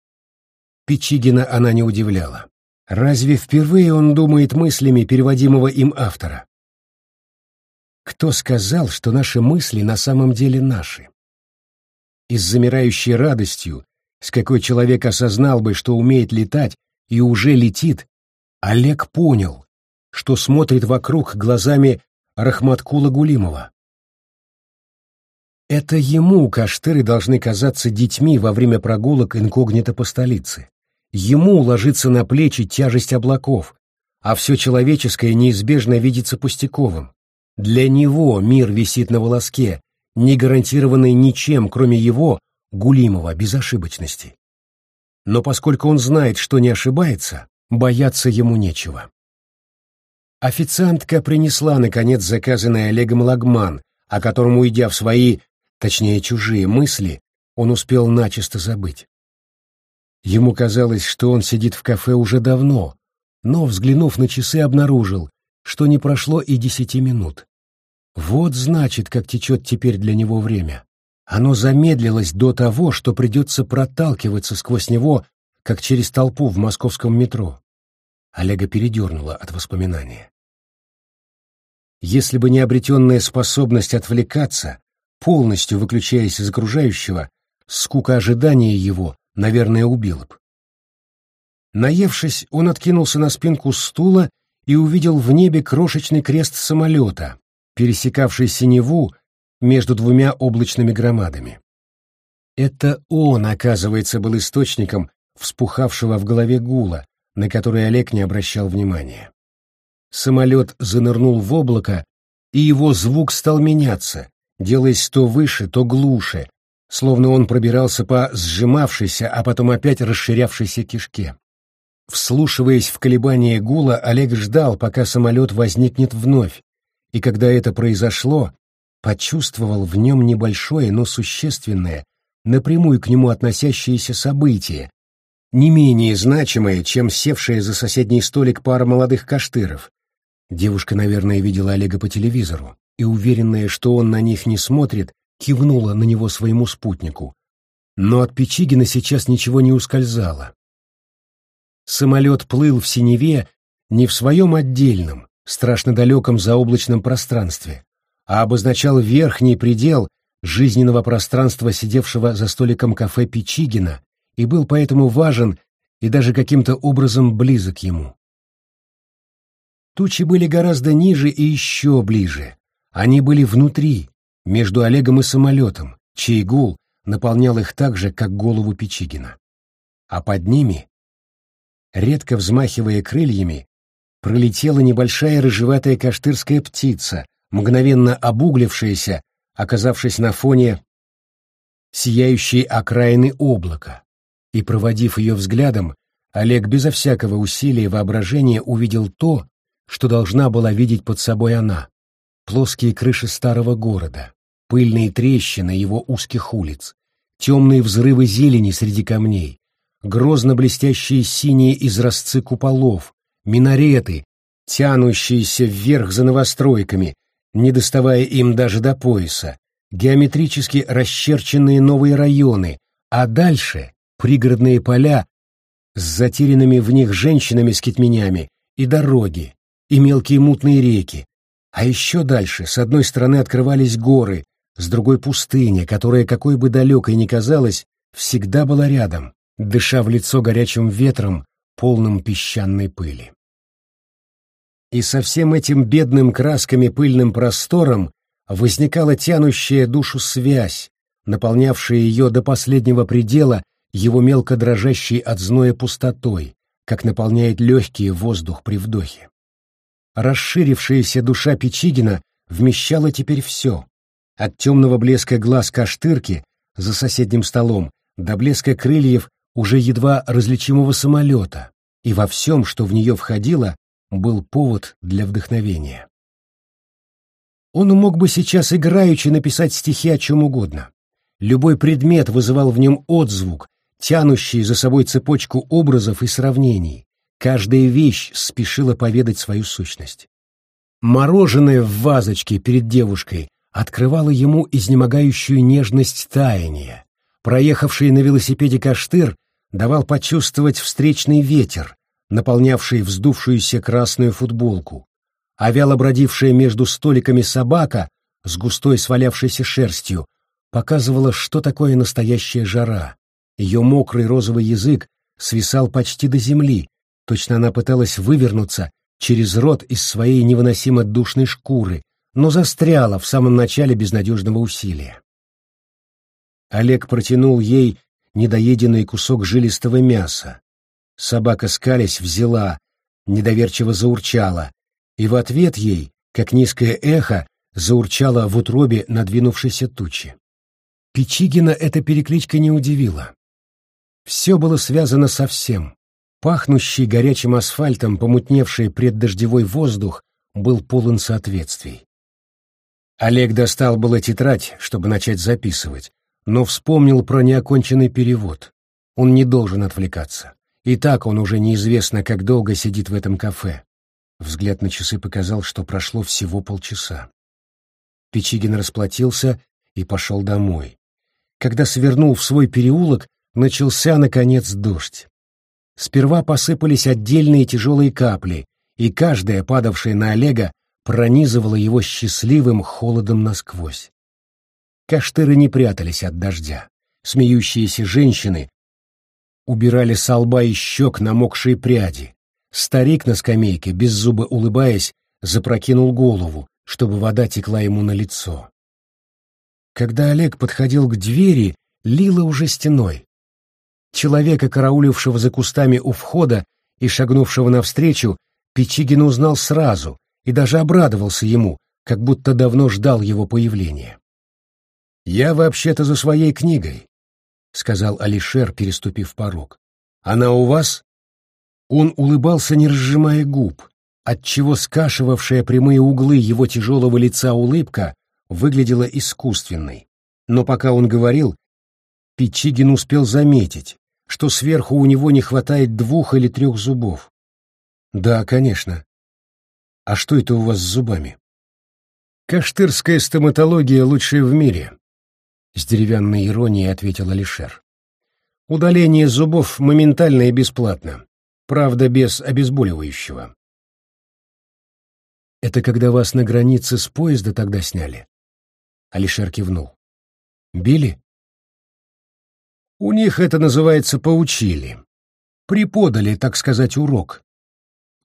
Печигина она не удивляла. Разве впервые он думает мыслями переводимого им автора? Кто сказал, что наши мысли на самом деле наши? И с замирающей радостью, с какой человек осознал бы, что умеет летать и уже летит, Олег понял, что смотрит вокруг глазами Рахматкула Гулимова. Это ему каштыры должны казаться детьми во время прогулок инкогнито по столице. Ему ложится на плечи тяжесть облаков, а все человеческое неизбежно видится пустяковым. Для него мир висит на волоске, не гарантированный ничем, кроме его, Гулимова, безошибочности. Но поскольку он знает, что не ошибается, Бояться ему нечего. Официантка принесла, наконец, заказанный Олегом лагман, о котором, уйдя в свои, точнее, чужие мысли, он успел начисто забыть. Ему казалось, что он сидит в кафе уже давно, но, взглянув на часы, обнаружил, что не прошло и десяти минут. Вот значит, как течет теперь для него время. Оно замедлилось до того, что придется проталкиваться сквозь него как через толпу в московском метро. Олега передернуло от воспоминания. Если бы не обретенная способность отвлекаться, полностью выключаясь из окружающего, скука ожидания его, наверное, убила бы. Наевшись, он откинулся на спинку стула и увидел в небе крошечный крест самолета, пересекавший синеву между двумя облачными громадами. Это он, оказывается, был источником вспухавшего в голове гула, на который Олег не обращал внимания. Самолет занырнул в облако, и его звук стал меняться, делаясь то выше, то глуше, словно он пробирался по сжимавшейся, а потом опять расширявшейся кишке. Вслушиваясь в колебания гула, Олег ждал, пока самолет возникнет вновь, и когда это произошло, почувствовал в нем небольшое, но существенное, напрямую к нему относящееся событие, не менее значимая, чем севшая за соседний столик пара молодых каштыров. Девушка, наверное, видела Олега по телевизору и, уверенная, что он на них не смотрит, кивнула на него своему спутнику. Но от Печигина сейчас ничего не ускользало. Самолет плыл в синеве не в своем отдельном, страшно далеком заоблачном пространстве, а обозначал верхний предел жизненного пространства сидевшего за столиком кафе Печигина и был поэтому важен и даже каким-то образом близок ему. Тучи были гораздо ниже и еще ближе. Они были внутри, между Олегом и самолетом, чей гул наполнял их так же, как голову Печигина. А под ними, редко взмахивая крыльями, пролетела небольшая рыжеватая каштырская птица, мгновенно обуглившаяся, оказавшись на фоне сияющие окраины облака, и, проводив ее взглядом, Олег безо всякого усилия воображения увидел то, что должна была видеть под собой она. Плоские крыши старого города, пыльные трещины его узких улиц, темные взрывы зелени среди камней, грозно блестящие синие изразцы куполов, минареты, тянущиеся вверх за новостройками, не доставая им даже до пояса, геометрически расчерченные новые районы, а дальше пригородные поля с затерянными в них женщинами с китменями и дороги, и мелкие мутные реки. А еще дальше с одной стороны открывались горы, с другой пустыня, которая, какой бы далекой ни казалась, всегда была рядом, дыша в лицо горячим ветром, полным песчаной пыли. И со всем этим бедным красками пыльным простором возникала тянущая душу связь, наполнявшая ее до последнего предела его мелко дрожащей от зноя пустотой, как наполняет легкий воздух при вдохе. Расширившаяся душа Печигина вмещала теперь все, от темного блеска глаз Каштырки за соседним столом до блеска крыльев уже едва различимого самолета, и во всем, что в нее входило, был повод для вдохновения. Он мог бы сейчас играючи написать стихи о чем угодно. Любой предмет вызывал в нем отзвук, тянущий за собой цепочку образов и сравнений. Каждая вещь спешила поведать свою сущность. Мороженое в вазочке перед девушкой открывала ему изнемогающую нежность таяния. Проехавший на велосипеде Каштыр давал почувствовать встречный ветер, наполнявший вздувшуюся красную футболку, а вяло бродившая между столиками собака с густой свалявшейся шерстью показывала, что такое настоящая жара. Ее мокрый розовый язык свисал почти до земли, точно она пыталась вывернуться через рот из своей невыносимо душной шкуры, но застряла в самом начале безнадежного усилия. Олег протянул ей недоеденный кусок жилистого мяса. Собака скались взяла, недоверчиво заурчала, и в ответ ей, как низкое эхо, заурчало в утробе надвинувшейся тучи. Печигина эта перекличка не удивила. Все было связано со всем. Пахнущий горячим асфальтом помутневший преддождевой воздух был полон соответствий. Олег достал было тетрадь, чтобы начать записывать, но вспомнил про неоконченный перевод. Он не должен отвлекаться. И так он уже неизвестно, как долго сидит в этом кафе. Взгляд на часы показал, что прошло всего полчаса. Печигин расплатился и пошел домой. Когда свернул в свой переулок, начался, наконец, дождь. Сперва посыпались отдельные тяжелые капли, и каждая, падавшая на Олега, пронизывала его счастливым холодом насквозь. Каштыры не прятались от дождя. Смеющиеся женщины убирали с лба и щек намокшие пряди. Старик на скамейке, без зуба улыбаясь, запрокинул голову, чтобы вода текла ему на лицо. Когда Олег подходил к двери, лило уже стеной. Человека, караулившего за кустами у входа и шагнувшего навстречу, Печигин узнал сразу, и даже обрадовался ему, как будто давно ждал его появления. «Я вообще-то за своей книгой», — сказал Алишер, переступив порог. «Она у вас?» Он улыбался, не разжимая губ, отчего скашивавшая прямые углы его тяжелого лица улыбка выглядела искусственной. Но пока он говорил, Пичигин успел заметить, что сверху у него не хватает двух или трех зубов. «Да, конечно», а что это у вас с зубами? Каштырская стоматология лучшая в мире, с деревянной иронией ответил Алишер. Удаление зубов моментально и бесплатно, правда, без обезболивающего. Это когда вас на границе с поезда тогда сняли? Алишер кивнул. Били? У них это называется поучили. Преподали, так сказать, урок.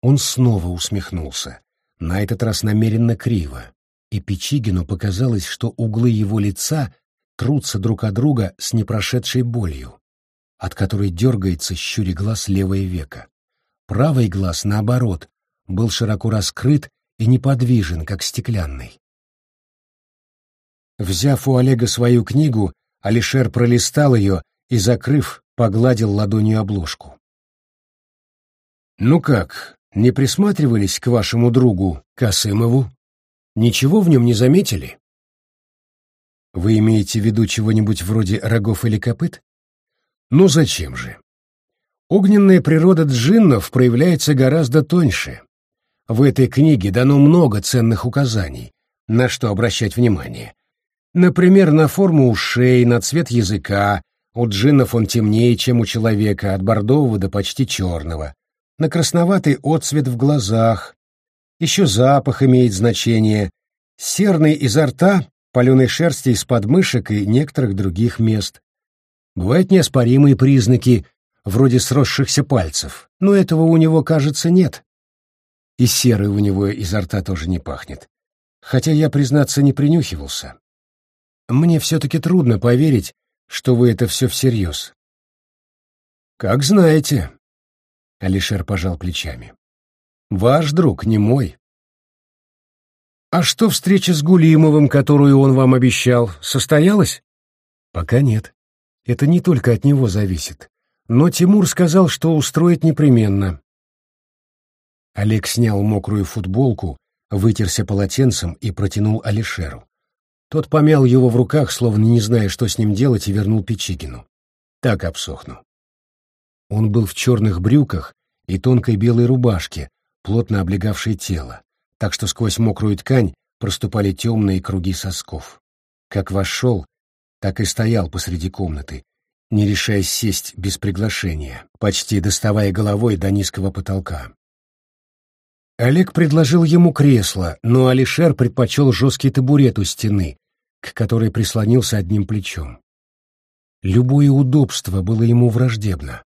Он снова усмехнулся на этот раз намеренно криво, и Печигину показалось, что углы его лица трутся друг от друга с непрошедшей болью, от которой дергается щури глаз левое веко. Правый глаз, наоборот, был широко раскрыт и неподвижен, как стеклянный. Взяв у Олега свою книгу, Алишер пролистал ее и, закрыв, погладил ладонью обложку. «Ну как, не присматривались к вашему другу Касымову? Ничего в нем не заметили?» «Вы имеете в виду чего-нибудь вроде рогов или копыт?» «Ну зачем же? Огненная природа джиннов проявляется гораздо тоньше. В этой книге дано много ценных указаний, на что обращать внимание. Например, на форму ушей, на цвет языка. У джиннов он темнее, чем у человека, от бордового до почти черного. На красноватый отцвет в глазах. Еще запах имеет значение. Серный изо рта, паленой шерсти из подмышек и некоторых других мест. Бывают неоспоримые признаки, вроде сросшихся пальцев, но этого у него, кажется, нет. И серый у него изо рта тоже не пахнет. Хотя я, признаться, не принюхивался. Мне все-таки трудно поверить, что вы это все всерьез. Как знаете. Алишер пожал плечами. Ваш друг, не мой. А что встреча с Гулимовым, которую он вам обещал, состоялась? Пока нет. Это не только от него зависит. Но Тимур сказал, что устроит непременно. Олег снял мокрую футболку, вытерся полотенцем и протянул Алишеру. Тот помял его в руках, словно не зная, что с ним делать, и вернул Печигину. Так обсохну. Он был в черных брюках и тонкой белой рубашке, плотно облегавшей тело, так что сквозь мокрую ткань проступали темные круги сосков. Как вошел, так и стоял посреди комнаты, не решаясь сесть без приглашения, почти доставая головой до низкого потолка. Олег предложил ему кресло, но Алишер предпочел жесткий табурет у стены, к которой прислонился одним плечом. Любое удобство было ему враждебно,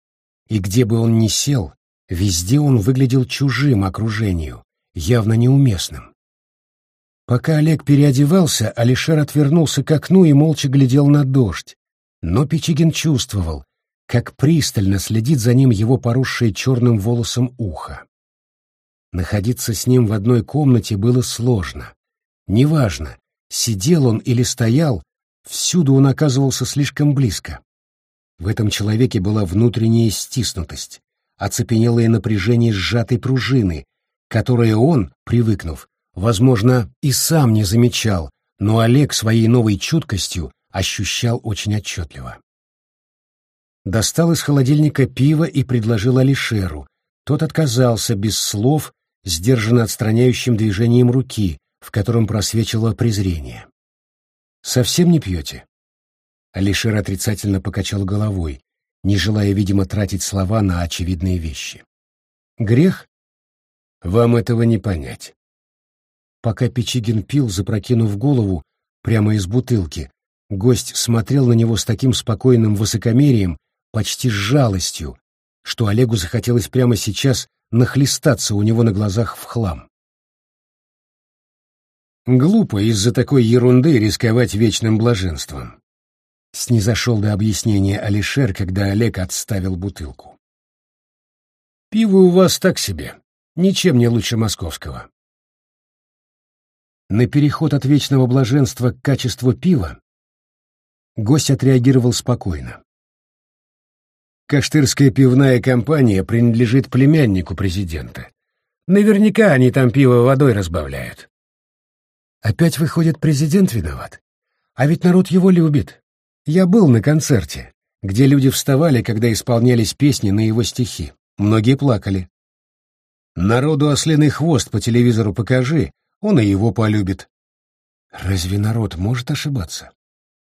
и где бы он ни сел, везде он выглядел чужим окружению, явно неуместным. Пока Олег переодевался, Алишер отвернулся к окну и молча глядел на дождь, но Печигин чувствовал, как пристально следит за ним его поросшее черным волосом ухо. Находиться с ним в одной комнате было сложно. Неважно, сидел он или стоял, всюду он оказывался слишком близко. В этом человеке была внутренняя стиснутость, оцепенелое напряжение сжатой пружины, которое он, привыкнув, возможно, и сам не замечал, но Олег своей новой чуткостью ощущал очень отчетливо. Достал из холодильника пиво и предложил Алишеру. Тот отказался без слов сдержанно отстраняющим движением руки, в котором просвечивало презрение. «Совсем не пьете?» Алишер отрицательно покачал головой, не желая, видимо, тратить слова на очевидные вещи. «Грех? Вам этого не понять». Пока Печигин пил, запрокинув голову прямо из бутылки, гость смотрел на него с таким спокойным высокомерием, почти с жалостью, что Олегу захотелось прямо сейчас нахлестаться у него на глазах в хлам. Глупо из-за такой ерунды рисковать вечным блаженством. Снизошел до объяснения Алишер, когда Олег отставил бутылку. Пиво у вас так себе, ничем не лучше московского. На переход от вечного блаженства к качеству пива гость отреагировал спокойно. Каштырская пивная компания принадлежит племяннику президента. Наверняка они там пиво водой разбавляют. Опять выходит, президент виноват. А ведь народ его любит. Я был на концерте, где люди вставали, когда исполнялись песни на его стихи. Многие плакали. Народу ослиный хвост по телевизору покажи, он и его полюбит. Разве народ может ошибаться?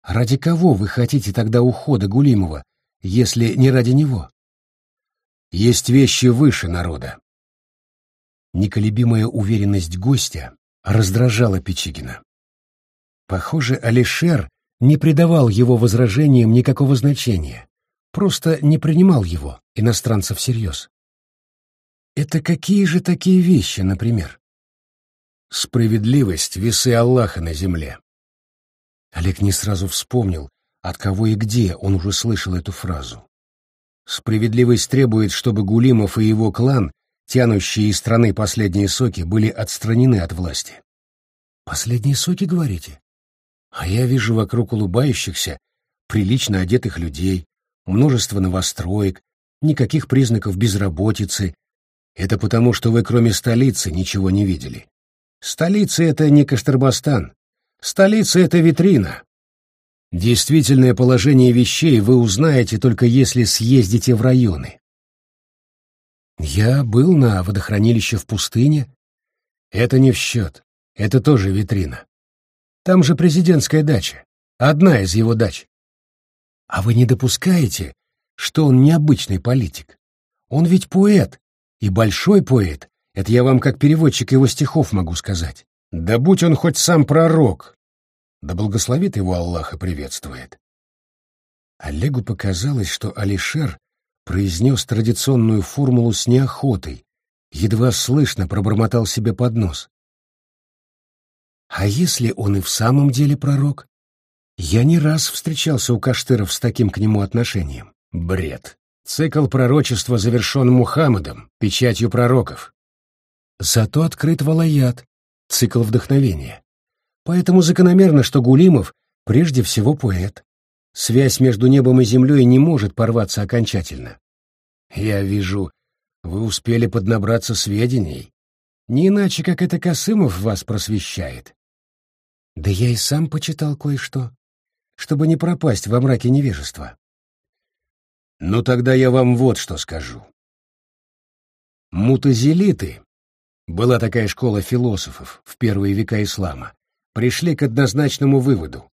Ради кого вы хотите тогда ухода Гулимова, если не ради него? Есть вещи выше народа. Неколебимая уверенность гостя раздражала Печигина. Похоже, Алишер не придавал его возражениям никакого значения, просто не принимал его, иностранца, всерьез. Это какие же такие вещи, например? Справедливость — весы Аллаха на земле. Олег не сразу вспомнил, от кого и где он уже слышал эту фразу. Справедливость требует, чтобы Гулимов и его клан, тянущие из страны последние соки, были отстранены от власти. Последние соки, говорите? А я вижу вокруг улыбающихся, прилично одетых людей, множество новостроек, никаких признаков безработицы. Это потому, что вы кроме столицы ничего не видели. Столица — это не Каштырбастан. Столица — это витрина. Действительное положение вещей вы узнаете только если съездите в районы. Я был на водохранилище в пустыне. Это не в счет. Это тоже витрина. Там же президентская дача. Одна из его дач. А вы не допускаете, что он необычный политик? Он ведь поэт, и большой поэт. Это я вам как переводчик его стихов могу сказать. Да будь он хоть сам пророк. Да благословит его Аллах и приветствует. Олегу показалось, что Алишер произнес традиционную формулу с неохотой, едва слышно пробормотал себе под нос. А если он и в самом деле пророк? Я не раз встречался у Каштыров с таким к нему отношением. Бред. Цикл пророчества завершен Мухаммадом, печатью пророков. Зато открыт Валаят, цикл вдохновения. Поэтому закономерно, что Гулимов прежде всего поэт. Связь между небом и землей не может порваться окончательно. Я вижу, вы успели поднабраться сведений. Не иначе, как это Косымов вас просвещает. Да я и сам почитал кое-что, чтобы не пропасть во мраке невежества. Ну тогда я вам вот что скажу. Мутазилиты, была такая школа философов в первые века ислама, пришли к однозначному выводу.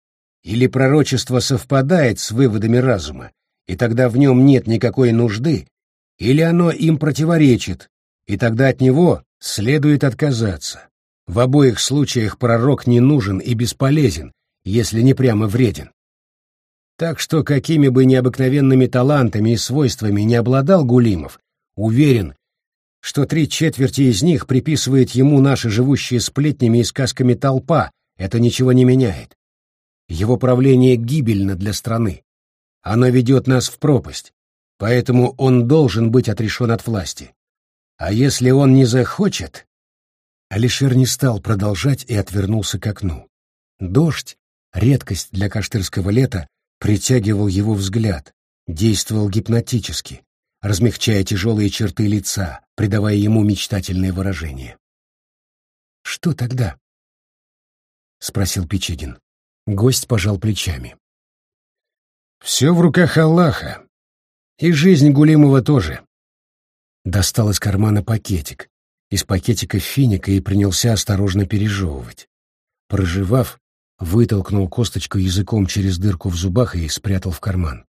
Или пророчество совпадает с выводами разума, и тогда в нем нет никакой нужды, или оно им противоречит, и тогда от него следует отказаться. В обоих случаях пророк не нужен и бесполезен, если не прямо вреден. Так что какими бы необыкновенными талантами и свойствами не обладал Гулимов, уверен, что три четверти из них приписывает ему наши живущие сплетнями и сказками толпа, это ничего не меняет. Его правление гибельно для страны. Оно ведет нас в пропасть, поэтому он должен быть отрешен от власти. А если он не захочет... Алишер не стал продолжать и отвернулся к окну. Дождь, редкость для каштырского лета, притягивал его взгляд, действовал гипнотически, размягчая тяжелые черты лица, придавая ему мечтательное выражение. «Что тогда?» — спросил Печигин. Гость пожал плечами. «Все в руках Аллаха. И жизнь Гулимова тоже». Достал из кармана пакетик, из пакетика финика и принялся осторожно пережевывать. Проживав, вытолкнул косточку языком через дырку в зубах и спрятал в карман.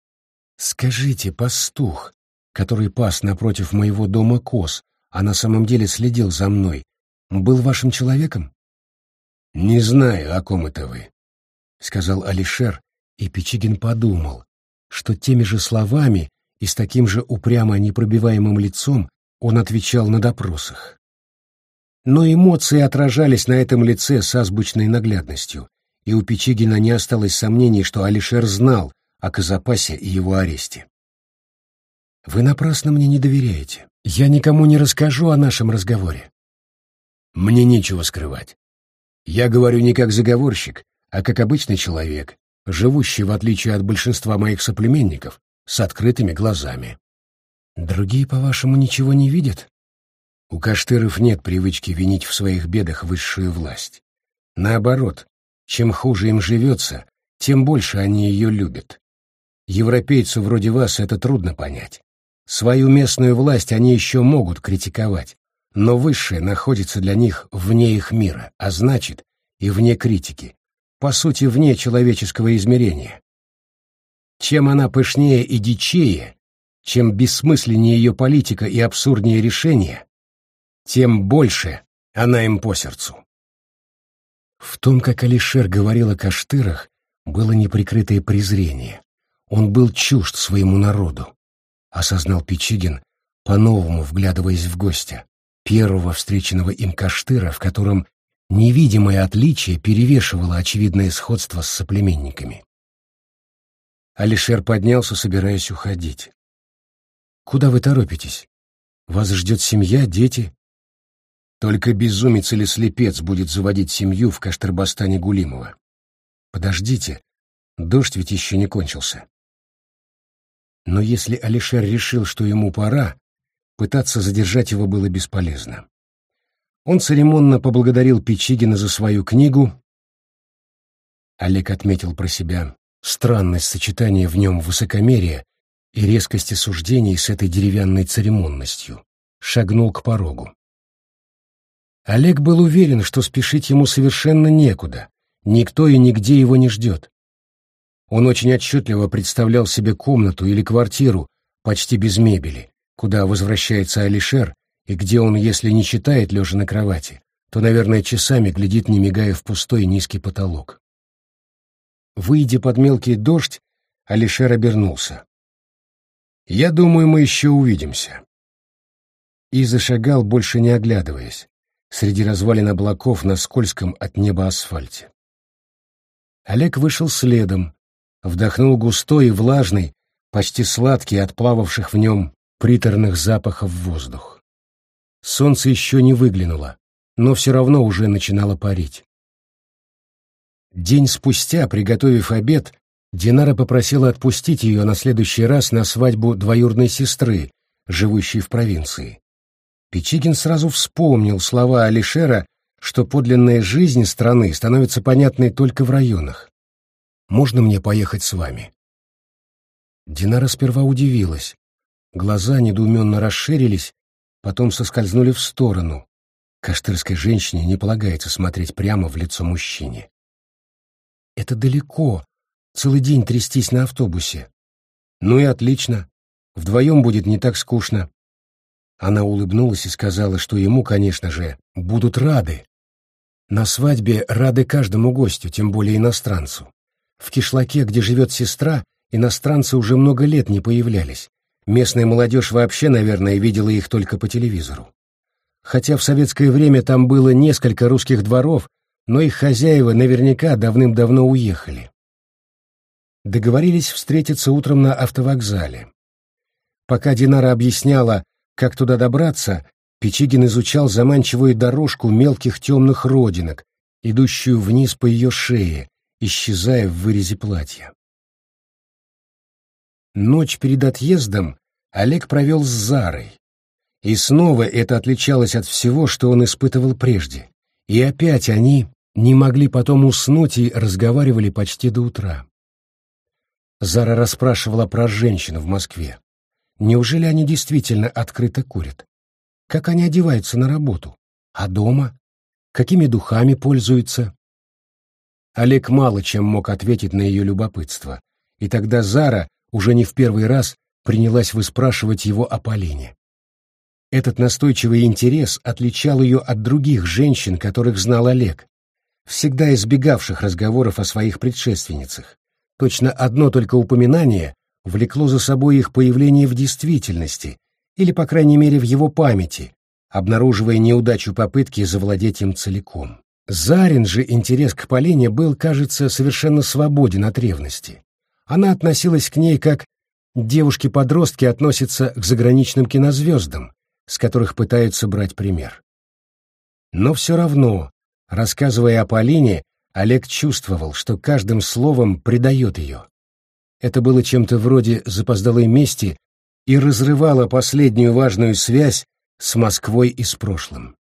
«Скажите, пастух, который пас напротив моего дома коз, а на самом деле следил за мной, был вашим человеком?» «Не знаю, о ком это вы», — сказал Алишер, и Печигин подумал, что теми же словами и с таким же упрямо непробиваемым лицом он отвечал на допросах. Но эмоции отражались на этом лице с азбучной наглядностью, и у Печигина не осталось сомнений, что Алишер знал о Казапасе и его аресте. «Вы напрасно мне не доверяете. Я никому не расскажу о нашем разговоре». «Мне нечего скрывать. Я говорю не как заговорщик, а как обычный человек, живущий, в отличие от большинства моих соплеменников, с открытыми глазами». «Другие, по-вашему, ничего не видят?» У Каштыров нет привычки винить в своих бедах высшую власть. Наоборот, чем хуже им живется, тем больше они ее любят. Европейцу вроде вас это трудно понять. Свою местную власть они еще могут критиковать, но высшее находится для них вне их мира, а значит, и вне критики, по сути, вне человеческого измерения. Чем она пышнее и дичее, чем бессмысленнее ее политика и абсурднее решения, тем больше она им по сердцу. В том, как Алишер говорил о Каштырах, было неприкрытое презрение. Он был чужд своему народу, осознал Печигин, по-новому вглядываясь в гостя, первого встреченного им Каштыра, в котором невидимое отличие перевешивало очевидное сходство с соплеменниками. Алишер поднялся, собираясь уходить. «Куда вы торопитесь? Вас ждет семья, дети?» Только безумец или слепец будет заводить семью в Каштырбастане Гулимова. Подождите, Дождь ведь еще не кончился. Но если Алишер решил, что ему пора, пытаться задержать его было бесполезно. Он церемонно поблагодарил Печигина за свою книгу. Олег отметил про себя странность сочетания в нем высокомерия и резкости суждений с этой деревянной церемонностью. Шагнул к порогу. Олег был уверен, что спешить ему совершенно некуда, никто и нигде его не ждет. Он очень отчетливо представлял себе комнату или квартиру, почти без мебели, куда возвращается Алишер, и где он, если не читает, лежа на кровати, то, наверное, часами глядит, не мигая в пустой низкий потолок. Выйдя под мелкий дождь, Алишер обернулся. «Я думаю, мы еще увидимся». И зашагал, больше не оглядываясь среди развалин облаков на скользком от неба асфальте. Олег вышел следом, вдохнул густой и влажный, почти сладкий от плававших в нем приторных запахов воздух. Солнце еще не выглянуло, но все равно уже начинало парить. День спустя, приготовив обед, Динара попросила отпустить ее на следующий раз на свадьбу двоюродной сестры, живущей в провинции. Печигин сразу вспомнил слова Алишера, что подлинная жизнь страны становится понятной только в районах. «Можно мне поехать с вами?» Динара сперва удивилась. Глаза недоуменно расширились, потом соскользнули в сторону. Каштырской женщине не полагается смотреть прямо в лицо мужчине. «Это далеко. Целый день трястись на автобусе». «Ну и отлично. Вдвоем будет не так скучно. Она улыбнулась и сказала, что ему, конечно же, будут рады. На свадьбе рады каждому гостю, тем более иностранцу. В кишлаке, где живет сестра, иностранцы уже много лет не появлялись. Местная молодежь вообще, наверное, видела их только по телевизору. Хотя в советское время там было несколько русских дворов, но их хозяева наверняка давным-давно уехали. Договорились встретиться утром на автовокзале. Пока Динара объясняла, как туда добраться, Печигин изучал заманчивую дорожку мелких темных родинок, идущую вниз по ее шее, исчезая в вырезе платья. Ночь перед отъездом Олег провел с Зарой. И снова это отличалось от всего, что он испытывал прежде. И опять они не могли потом уснуть и разговаривали почти до утра. Зара расспрашивала про женщин в Москве. Неужели они действительно открыто курят? Как они одеваются на работу? А дома? Какими духами пользуются? Олег мало чем мог ответить на ее любопытство, и тогда Зара уже не в первый раз принялась выспрашивать его о Полине. Этот настойчивый интерес отличал ее от других женщин, которых знал Олег, всегда избегавших разговоров о своих предшественницах. Точно одно только упоминание влекло за собой их появление в действительности, или, по крайней мере, в его памяти, обнаруживая неудачу попытки завладеть им целиком. Зарин же интерес к Полине был, кажется, совершенно свободен от ревности. Она относилась к ней как девушки-подростки относятся к заграничным кинозвездам, с которых пытаются брать пример. Но все равно, рассказывая о Полине, Олег чувствовал, что каждым словом предает ее. Это было чем-то вроде запоздалой мести и разрывало последнюю важную связь с Москвой и с прошлым.